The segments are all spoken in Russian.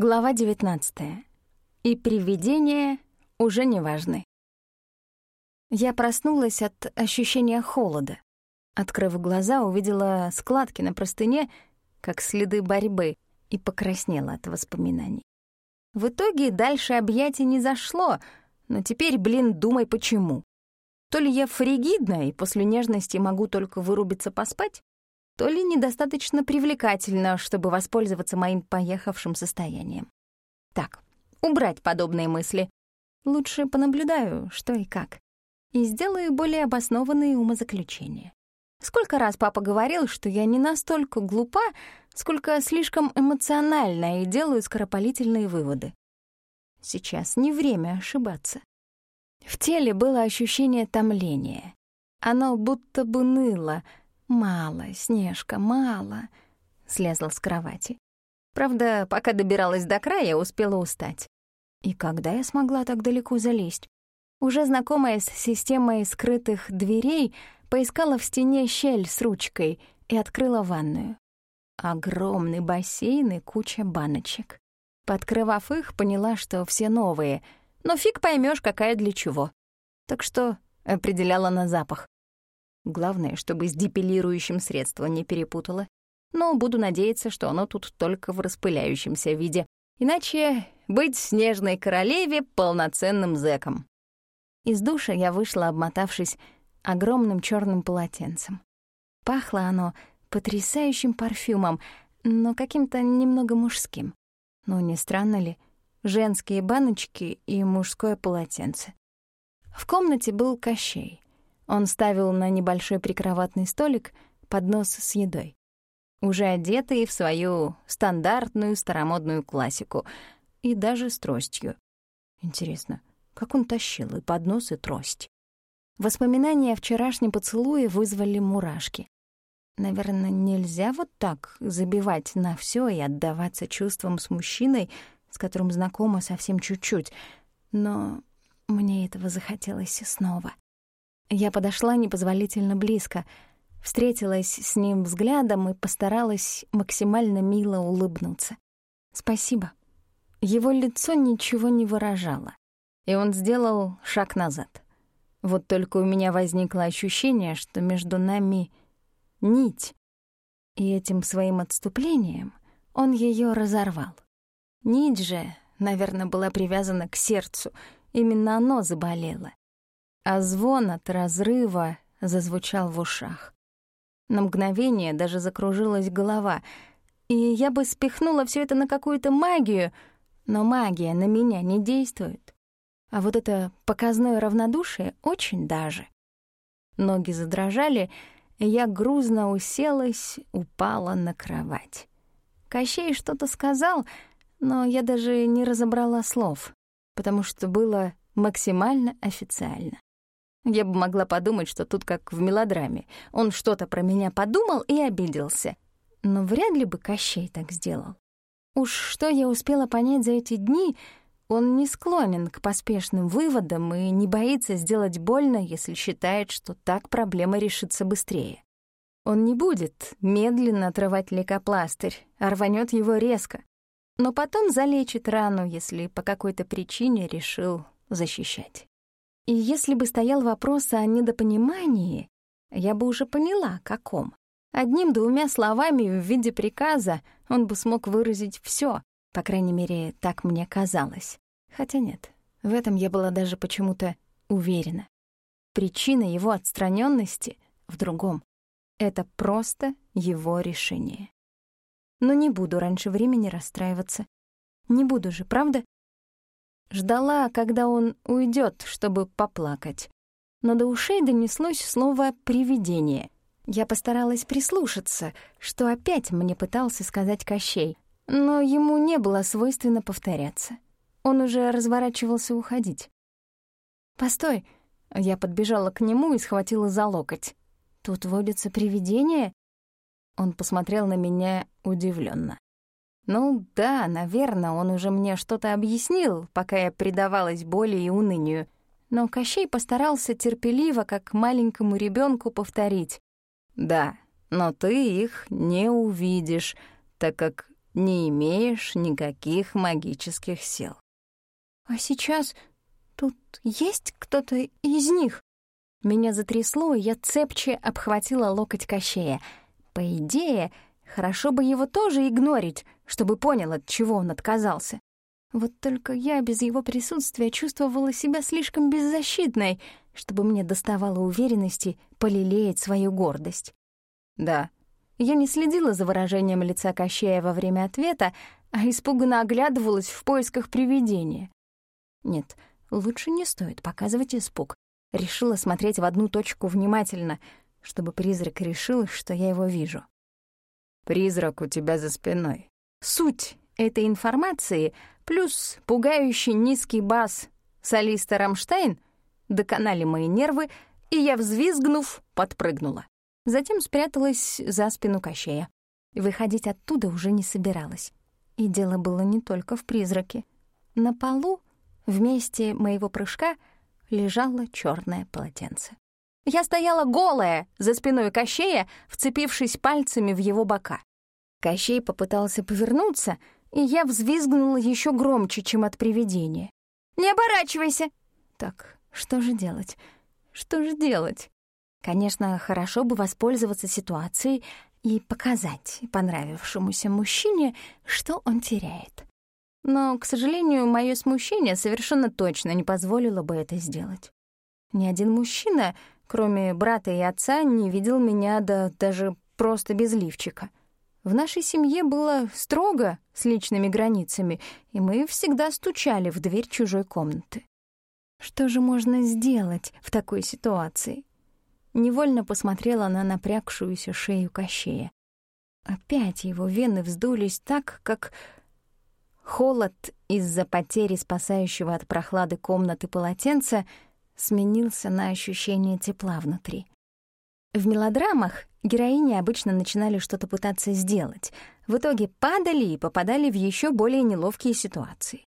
Глава 19. И привидения уже не важны. Я проснулась от ощущения холода. Открыв глаза, увидела складки на простыне, как следы борьбы, и покраснела от воспоминаний. В итоге дальше объятий не зашло, но теперь, блин, думай почему. То ли я фригидна и после нежности могу только вырубиться поспать, то ли недостаточно привлекательно, чтобы воспользоваться моим поехавшим состоянием. Так, убрать подобные мысли. Лучше понаблюдаю, что и как, и сделаю более обоснованные умозаключения. Сколько раз папа говорил, что я не настолько глупа, сколько слишком эмоциональна и делаю скоропалительные выводы. Сейчас не время ошибаться. В теле было ощущение томления. Оно будто бы ныло — «Мало, Снежка, мало», — слезла с кровати. Правда, пока добиралась до края, успела устать. И когда я смогла так далеко залезть? Уже знакомая с системой скрытых дверей, поискала в стене щель с ручкой и открыла ванную. Огромный бассейн и куча баночек. Подкрывав их, поняла, что все новые, но фиг поймешь, какая для чего. Так что определяла на запах. Главное, чтобы с депилирующим средством не перепутала. Но буду надеяться, что оно тут только в распыляющемся виде. Иначе быть снежной королеве полноценным зэком. Из душа я вышла, обмотавшись огромным черным полотенцем. Пахло оно потрясающим парфюмом, но каким-то немного мужским. Ну, не странно ли? Женские баночки и мужское полотенце. В комнате был Кощей. Он ставил на небольшой прикроватный столик поднос с едой. Уже одетый в свою стандартную старомодную классику и даже с тростью. Интересно, как он тащил и поднос, и трость? Воспоминания о вчерашнем поцелуе вызвали мурашки. Наверное, нельзя вот так забивать на все и отдаваться чувствам с мужчиной, с которым знакома совсем чуть-чуть. Но мне этого захотелось снова. Я подошла непозволительно близко, встретилась с ним взглядом и постаралась максимально мило улыбнуться. «Спасибо». Его лицо ничего не выражало, и он сделал шаг назад. Вот только у меня возникло ощущение, что между нами нить, и этим своим отступлением он ее разорвал. Нить же, наверное, была привязана к сердцу, именно оно заболело а звон от разрыва зазвучал в ушах. На мгновение даже закружилась голова, и я бы спихнула все это на какую-то магию, но магия на меня не действует. А вот это показное равнодушие очень даже. Ноги задрожали, и я грузно уселась, упала на кровать. Кощей что-то сказал, но я даже не разобрала слов, потому что было максимально официально. Я бы могла подумать, что тут как в мелодраме. Он что-то про меня подумал и обиделся. Но вряд ли бы Кощей так сделал. Уж что я успела понять за эти дни, он не склонен к поспешным выводам и не боится сделать больно, если считает, что так проблема решится быстрее. Он не будет медленно отрывать лейкопластырь, а рванет его резко, но потом залечит рану, если по какой-то причине решил защищать. И если бы стоял вопрос о недопонимании, я бы уже поняла, каком. Одним-двумя словами в виде приказа он бы смог выразить все, по крайней мере, так мне казалось. Хотя нет, в этом я была даже почему-то уверена. Причина его отстраненности в другом. Это просто его решение. Но не буду раньше времени расстраиваться. Не буду же, правда? Ждала, когда он уйдет, чтобы поплакать. Но до ушей донеслось слово «привидение». Я постаралась прислушаться, что опять мне пытался сказать Кощей, но ему не было свойственно повторяться. Он уже разворачивался уходить. «Постой!» Я подбежала к нему и схватила за локоть. «Тут водится привидение?» Он посмотрел на меня удивленно. Ну да, наверное, он уже мне что-то объяснил, пока я предавалась боли и унынию. Но Кощей постарался терпеливо, как маленькому ребенку повторить. «Да, но ты их не увидишь, так как не имеешь никаких магических сил. А сейчас тут есть кто-то из них? Меня затрясло, и я цепче обхватила локоть Кощея. По идее, хорошо бы его тоже игнорить, чтобы понял, от чего он отказался. Вот только я без его присутствия чувствовала себя слишком беззащитной, чтобы мне доставало уверенности полелеять свою гордость. «Да». Я не следила за выражением лица Кощея во время ответа, а испуганно оглядывалась в поисках привидения. Нет, лучше не стоит показывать испуг. Решила смотреть в одну точку внимательно, чтобы призрак решил, что я его вижу. «Призрак у тебя за спиной». Суть этой информации плюс пугающий низкий бас солиста «Рамштайн» доконали мои нервы, и я, взвизгнув, подпрыгнула. Затем спряталась за спину Кощея. Выходить оттуда уже не собиралась. И дело было не только в призраке. На полу, в месте моего прыжка, лежало черное полотенце. Я стояла голая за спиной Кощея, вцепившись пальцами в его бока. Кощей попытался повернуться, и я взвизгнула еще громче, чем от привидения. «Не оборачивайся!» Так, что же делать? Что же делать? Конечно, хорошо бы воспользоваться ситуацией и показать понравившемуся мужчине, что он теряет. Но, к сожалению, мое смущение совершенно точно не позволило бы это сделать. Ни один мужчина, кроме брата и отца, не видел меня да даже просто без лифчика. В нашей семье было строго с личными границами, и мы всегда стучали в дверь чужой комнаты. Что же можно сделать в такой ситуации? невольно посмотрела на напрягшуюся шею Кощея. Опять его вены вздулись так, как холод из-за потери спасающего от прохлады комнаты полотенца сменился на ощущение тепла внутри. В мелодрамах героини обычно начинали что-то пытаться сделать, в итоге падали и попадали в еще более неловкие ситуации.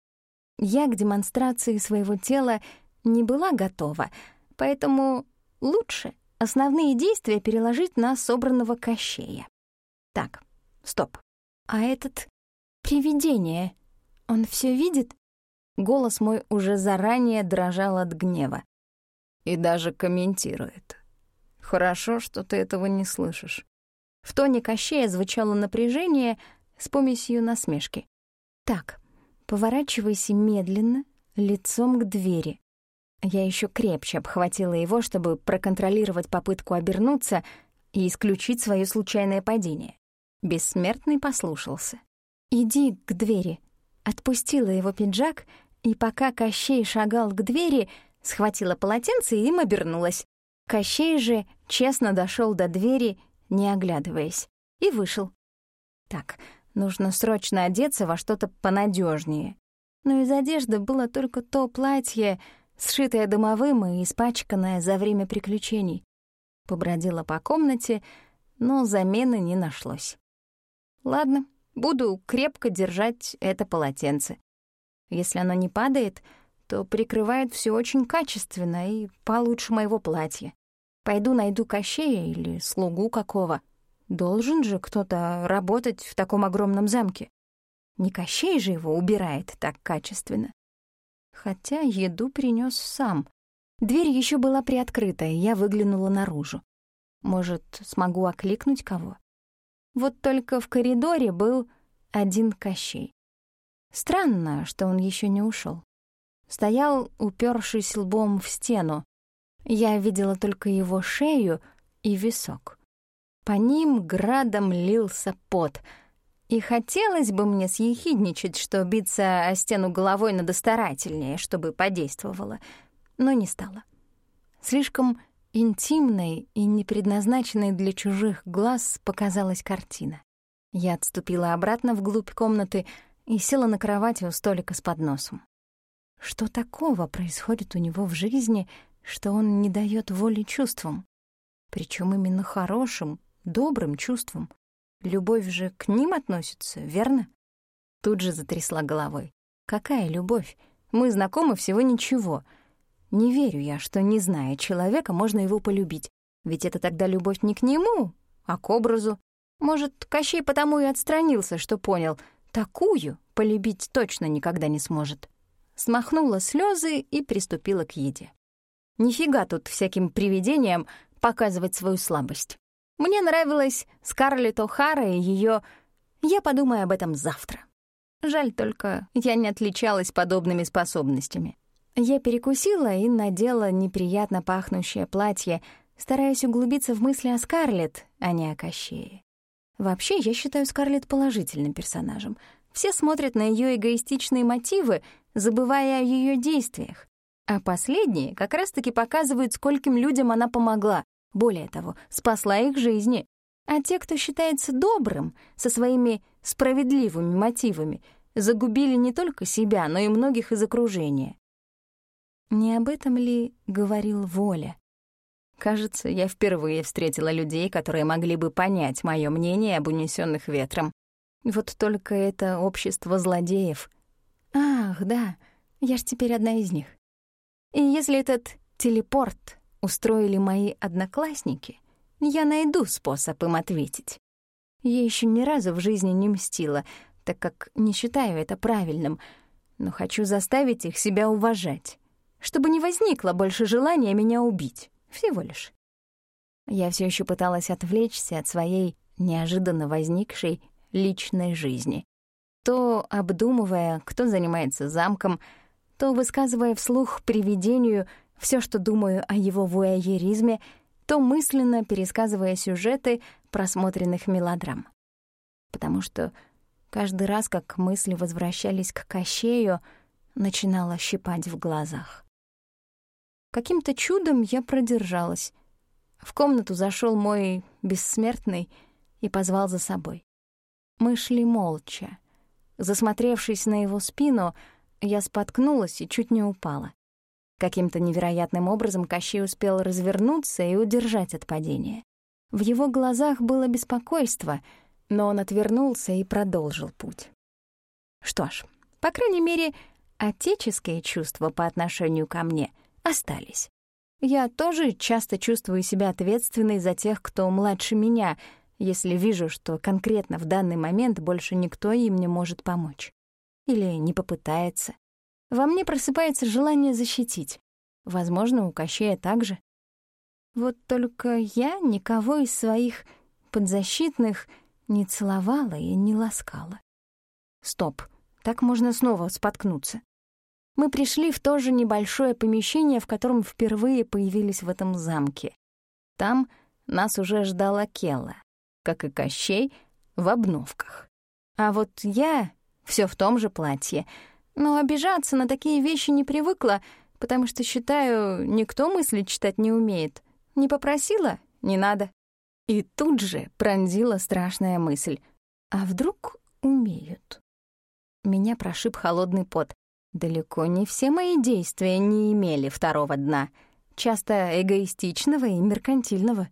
Я к демонстрации своего тела не была готова, поэтому лучше основные действия переложить на собранного кощея. Так, стоп. А этот привидение, он все видит? Голос мой уже заранее дрожал от гнева. И даже комментирует. Хорошо, что ты этого не слышишь. В тоне Кощея звучало напряжение с помесью насмешки. «Так, поворачивайся медленно, лицом к двери. Я еще крепче обхватила его, чтобы проконтролировать попытку обернуться и исключить свое случайное падение. Бессмертный послушался. «Иди к двери». Отпустила его пиджак, и пока Кощей шагал к двери, схватила полотенце и им обернулась. Кощей же честно дошел до двери, не оглядываясь, и вышел. Так, нужно срочно одеться во что-то понадежнее. Но из одежды было только то платье, сшитая домовым и испачканная за время приключений. Побродила по комнате, но замены не нашлось. Ладно, буду крепко держать это полотенце. Если оно не падает, то прикрывает все очень качественно и получше моего платья. Пойду найду Кощея или слугу какого. Должен же кто-то работать в таком огромном замке. Не Кощей же его убирает так качественно хотя еду принес сам. Дверь еще была приоткрыта, и я выглянула наружу. Может, смогу окликнуть кого? Вот только в коридоре был один Кощей. Странно, что он еще не ушел. Стоял, упершись лбом в стену. Я видела только его шею и висок. По ним градом лился пот — и хотелось бы мне съехидничать, что биться о стену головой надо старательнее, чтобы подействовало, но не стало. Слишком интимной и не предназначенной для чужих глаз показалась картина. Я отступила обратно вглубь комнаты и села на кровати у столика с подносом. Что такого происходит у него в жизни, что он не дает воли чувствам? Причем именно хорошим, добрым чувствам. Любовь же к ним относится, верно? Тут же затрясла головой. Какая любовь? Мы знакомы всего ничего. Не верю я, что, не зная человека, можно его полюбить. Ведь это тогда любовь не к нему, а к образу. Может, Кощей потому и отстранился, что понял, такую полюбить точно никогда не сможет. Смахнула слезы и приступила к еде. Нифига тут всяким привидениям показывать свою слабость. Мне нравилась Скарлетт О'Хара и ее «Я подумаю об этом завтра». Жаль только, я не отличалась подобными способностями. Я перекусила и надела неприятно пахнущее платье, стараясь углубиться в мысли о Скарлетт, а не о Кощее. Вообще, я считаю Скарлетт положительным персонажем. Все смотрят на ее эгоистичные мотивы, забывая о ее действиях. А последние как раз-таки показывают, скольким людям она помогла. Более того, спасла их жизни. А те, кто считается добрым, со своими справедливыми мотивами, загубили не только себя, но и многих из окружения. Не об этом ли говорил Воля? Кажется, я впервые встретила людей, которые могли бы понять мое мнение об унесенных ветром. Вот только это общество злодеев. Ах, да, я ж теперь одна из них. И если этот телепорт устроили мои одноклассники, я найду способ им ответить. Я еще ни разу в жизни не мстила, так как не считаю это правильным, но хочу заставить их себя уважать, чтобы не возникло больше желания меня убить, всего лишь. Я все еще пыталась отвлечься от своей неожиданно возникшей личной жизни, то обдумывая, кто занимается замком, то высказывая вслух привидению все, что думаю о его вуайеризме, то мысленно пересказывая сюжеты просмотренных мелодрам. Потому что каждый раз, как мысли возвращались к Кощею, начинала щипать в глазах. Каким-то чудом я продержалась. В комнату зашел мой бессмертный и позвал за собой. Мы шли молча. Засмотревшись на его спину, я споткнулась и чуть не упала. Каким-то невероятным образом Кощей успел развернуться и удержать от падения. В его глазах было беспокойство, но он отвернулся и продолжил путь. Что ж, по крайней мере, отеческие чувства по отношению ко мне остались. Я тоже часто чувствую себя ответственной за тех, кто младше меня, если вижу, что конкретно в данный момент больше никто им не может помочь. Или не попытается. Во мне просыпается желание защитить. Возможно, у Кощея также. Вот только я никого из своих подзащитных не целовала и не ласкала. Стоп, так можно снова споткнуться. Мы пришли в то же небольшое помещение, в котором впервые появились в этом замке. Там нас уже ждала Келла, как и Кощей, в обновках. А вот я все в том же платье — но обижаться на такие вещи не привыкла, потому что, считаю, никто мысли читать не умеет. Не попросила — не надо. И тут же пронзила страшная мысль. А вдруг умеют? Меня прошиб холодный пот. Далеко не все мои действия не имели второго дна, часто эгоистичного и меркантильного.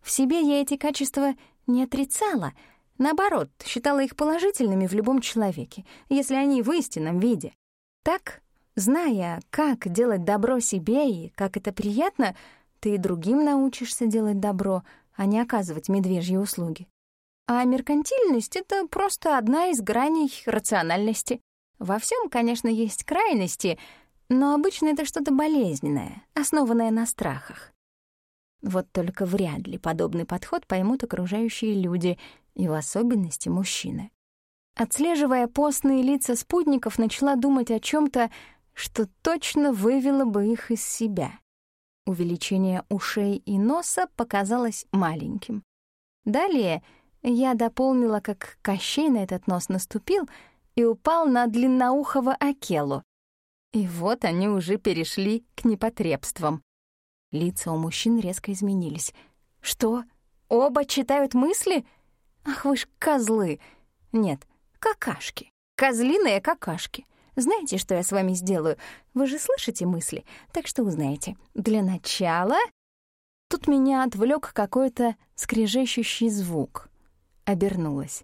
В себе я эти качества не отрицала — Наоборот, считала их положительными в любом человеке, если они в истинном виде. Так, зная, как делать добро себе и как это приятно, ты и другим научишься делать добро, а не оказывать медвежьи услуги. А меркантильность — это просто одна из граней рациональности. Во всем, конечно, есть крайности, но обычно это что-то болезненное, основанное на страхах. Вот только вряд ли подобный подход поймут окружающие люди, и в особенности мужчины. Отслеживая постные лица спутников, начала думать о чем то что точно вывело бы их из себя. Увеличение ушей и носа показалось маленьким. Далее я дополнила, как Кощей на этот нос наступил и упал на длинноухого Акелу. И вот они уже перешли к непотребствам. Лица у мужчин резко изменились. «Что? Оба читают мысли? Ах вы ж козлы! Нет, какашки. Козлиные какашки. Знаете, что я с вами сделаю? Вы же слышите мысли, так что узнаете. Для начала... Тут меня отвлек какой-то скрежещущий звук. Обернулась.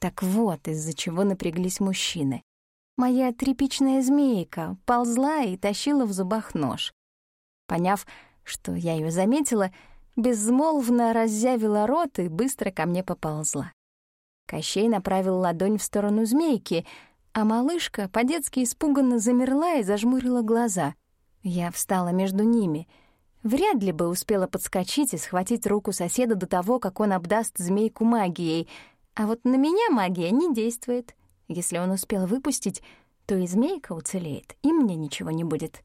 Так вот, из-за чего напряглись мужчины. Моя тряпичная змейка ползла и тащила в зубах нож. Поняв, что я ее заметила, безмолвно разъявила рот и быстро ко мне поползла. Кощей направил ладонь в сторону змейки, а малышка по-детски испуганно замерла и зажмурила глаза. Я встала между ними. Вряд ли бы успела подскочить и схватить руку соседа до того, как он обдаст змейку магией. А вот на меня магия не действует. Если он успел выпустить, то и змейка уцелеет, и мне ничего не будет.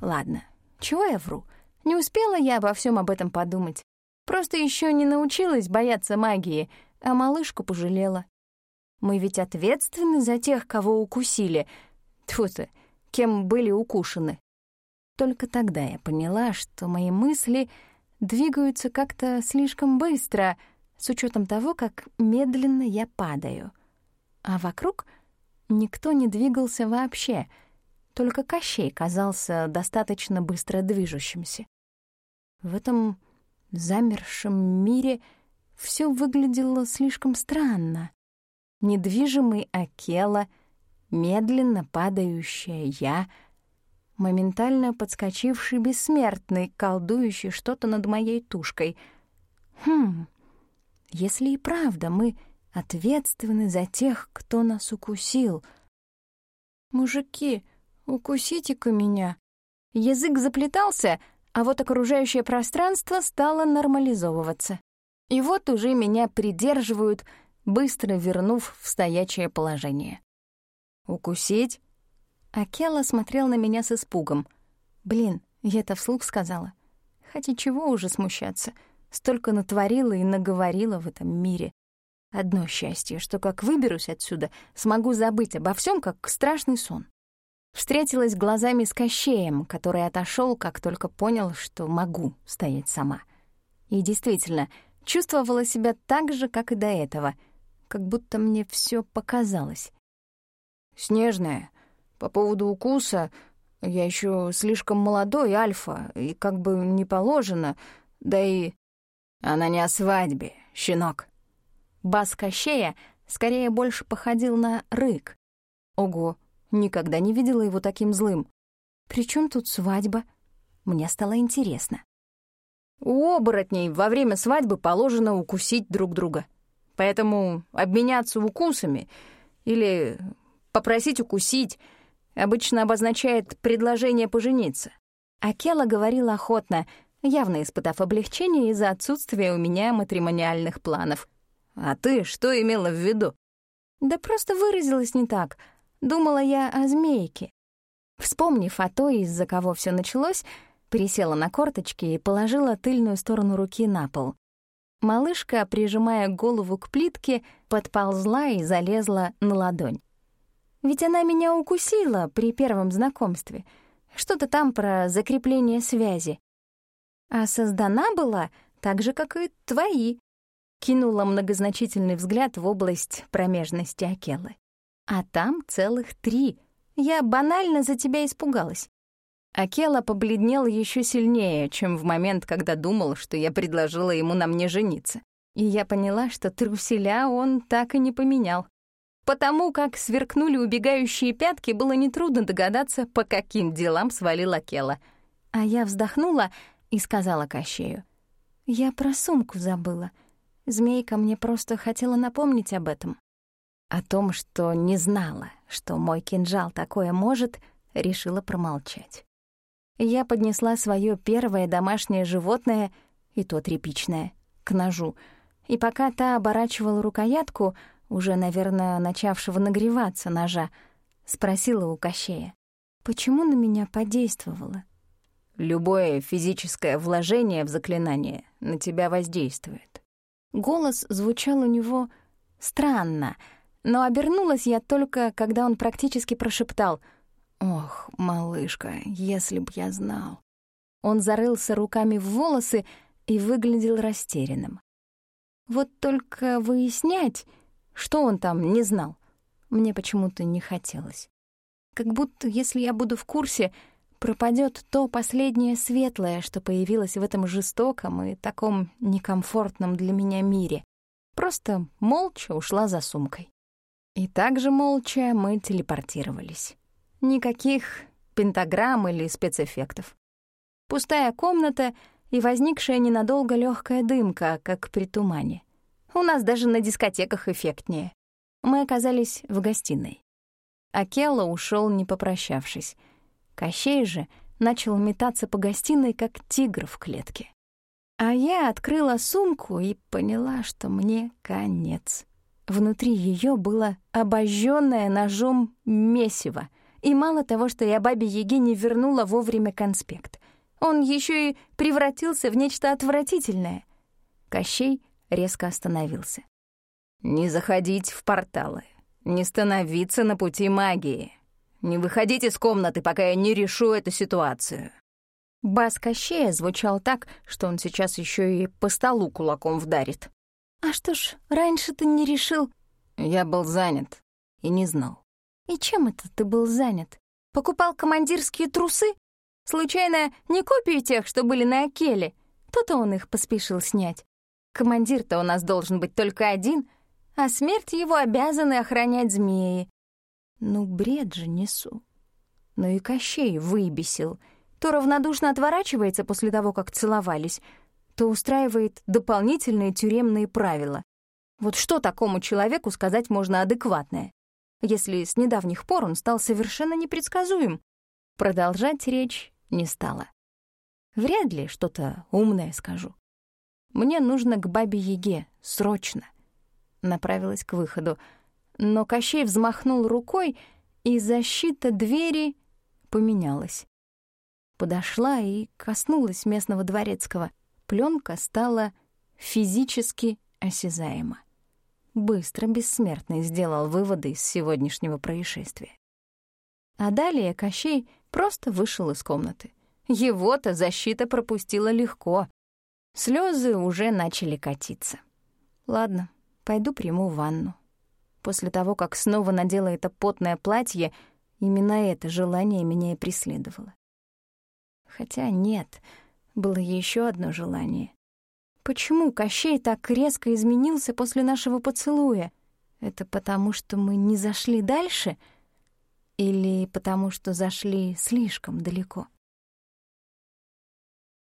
Ладно, чего я вру? Не успела я обо всем об этом подумать. Просто еще не научилась бояться магии, а малышку пожалела. Мы ведь ответственны за тех, кого укусили. Тьфу ты, кем были укушены. Только тогда я поняла, что мои мысли двигаются как-то слишком быстро, с учетом того, как медленно я падаю. А вокруг никто не двигался вообще, только Кощей казался достаточно быстро движущимся. В этом замершем мире все выглядело слишком странно. Недвижимый Акела, медленно падающая я, моментально подскочивший бессмертный, колдующий что-то над моей тушкой. Хм, если и правда мы ответственны за тех, кто нас укусил. «Мужики, укусите-ка меня!» Язык заплетался — а вот окружающее пространство стало нормализовываться. И вот уже меня придерживают, быстро вернув в стоячее положение. «Укусить?» Акела смотрел на меня с испугом. «Блин, я это вслух сказала. Хотя чего уже смущаться? Столько натворила и наговорила в этом мире. Одно счастье, что как выберусь отсюда, смогу забыть обо всем, как страшный сон. Встретилась глазами с Кощеем, который отошел, как только понял, что могу стоять сама. И действительно, чувствовала себя так же, как и до этого, как будто мне все показалось. «Снежная, по поводу укуса, я еще слишком молодой, Альфа, и как бы не положено, да и...» «Она не о свадьбе, щенок». Бас Кощея скорее больше походил на рык. Ого, Никогда не видела его таким злым. «При чем тут свадьба?» Мне стало интересно. У оборотней во время свадьбы положено укусить друг друга. Поэтому обменяться укусами или попросить укусить обычно обозначает предложение пожениться. Акела говорила охотно, явно испытав облегчение из-за отсутствия у меня матримониальных планов. «А ты что имела в виду?» «Да просто выразилась не так», Думала я о змейке. Вспомнив о той, из-за кого все началось, присела на корточки и положила тыльную сторону руки на пол. Малышка, прижимая голову к плитке, подползла и залезла на ладонь. Ведь она меня укусила при первом знакомстве. Что-то там про закрепление связи. А создана была так же, как и твои. Кинула многозначительный взгляд в область промежности Акелы. А там целых три. Я банально за тебя испугалась. Акела побледнел еще сильнее, чем в момент, когда думал, что я предложила ему на мне жениться. И я поняла, что труселя он так и не поменял. Потому как сверкнули убегающие пятки, было нетрудно догадаться, по каким делам свалил Акела. А я вздохнула и сказала Кощею. «Я про сумку забыла. Змейка мне просто хотела напомнить об этом». О том, что не знала, что мой кинжал такое может, решила промолчать. Я поднесла свое первое домашнее животное, и то тряпичное, к ножу, и пока та оборачивала рукоятку, уже, наверное, начавшего нагреваться ножа, спросила у Кощея, почему на меня подействовало. «Любое физическое вложение в заклинание на тебя воздействует». Голос звучал у него странно — но обернулась я только, когда он практически прошептал «Ох, малышка, если б я знал». Он зарылся руками в волосы и выглядел растерянным. Вот только выяснять, что он там не знал, мне почему-то не хотелось. Как будто, если я буду в курсе, пропадет то последнее светлое, что появилось в этом жестоком и таком некомфортном для меня мире. Просто молча ушла за сумкой. И также молча мы телепортировались. Никаких пентаграмм или спецэффектов. Пустая комната и возникшая ненадолго легкая дымка, как при тумане. У нас даже на дискотеках эффектнее. Мы оказались в гостиной. Акелла ушел, не попрощавшись. Кощей же начал метаться по гостиной, как тигр в клетке. А я открыла сумку и поняла, что мне конец. Внутри ее было обожженное ножом месиво. И мало того, что я бабе Еге не вернула вовремя конспект, он еще и превратился в нечто отвратительное. Кощей резко остановился. «Не заходить в порталы, не становиться на пути магии, не выходить из комнаты, пока я не решу эту ситуацию». Бас Кощея звучал так, что он сейчас еще и по столу кулаком вдарит. «А что ж, раньше ты не решил...» Я был занят и не знал. «И чем это ты был занят? Покупал командирские трусы? Случайно не копию тех, что были на Акеле? То-то он их поспешил снять. Командир-то у нас должен быть только один, а смерть его обязаны охранять змеи. Ну, бред же несу. Ну и Кощей выбесил. То равнодушно отворачивается после того, как целовались — то устраивает дополнительные тюремные правила. Вот что такому человеку сказать можно адекватное, если с недавних пор он стал совершенно непредсказуем? Продолжать речь не стала. Вряд ли что-то умное скажу. Мне нужно к бабе Яге, срочно. Направилась к выходу, но Кощей взмахнул рукой, и защита двери поменялась. Подошла и коснулась местного дворецкого — пленка стала физически осязаема. Быстро бессмертный сделал выводы из сегодняшнего происшествия. А далее Кощей просто вышел из комнаты. Его-то защита пропустила легко. Слезы уже начали катиться. Ладно, пойду приму ванну. После того, как снова надела это потное платье, именно это желание меня и преследовало. Хотя нет, было еще одно желание. Почему Кощей так резко изменился после нашего поцелуя? Это потому, что мы не зашли дальше? Или потому, что зашли слишком далеко?